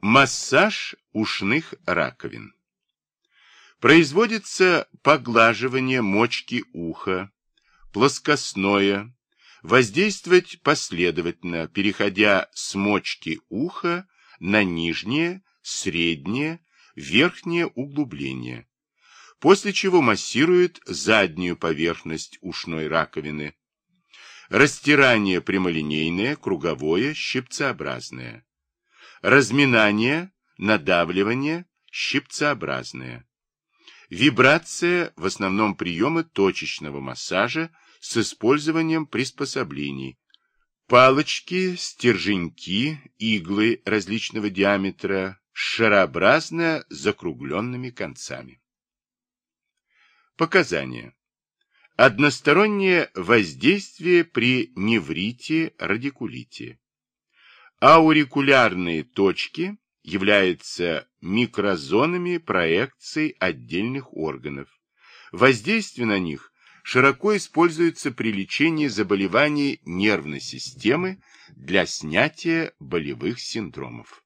Массаж ушных раковин. Производится поглаживание мочки уха, плоскостное, воздействовать последовательно, переходя с мочки уха на нижнее, среднее, верхнее углубление, после чего массирует заднюю поверхность ушной раковины. Растирание прямолинейное, круговое, щипцеобразное. Разминание, надавливание, щипцеобразное. Вибрация, в основном приемы точечного массажа с использованием приспособлений. Палочки, стерженьки, иглы различного диаметра, шарообразно закругленными концами. Показания. Одностороннее воздействие при неврите, радикулите. Аурикулярные точки являются микрозонами проекций отдельных органов. Воздействие на них широко используется при лечении заболеваний нервной системы для снятия болевых синдромов.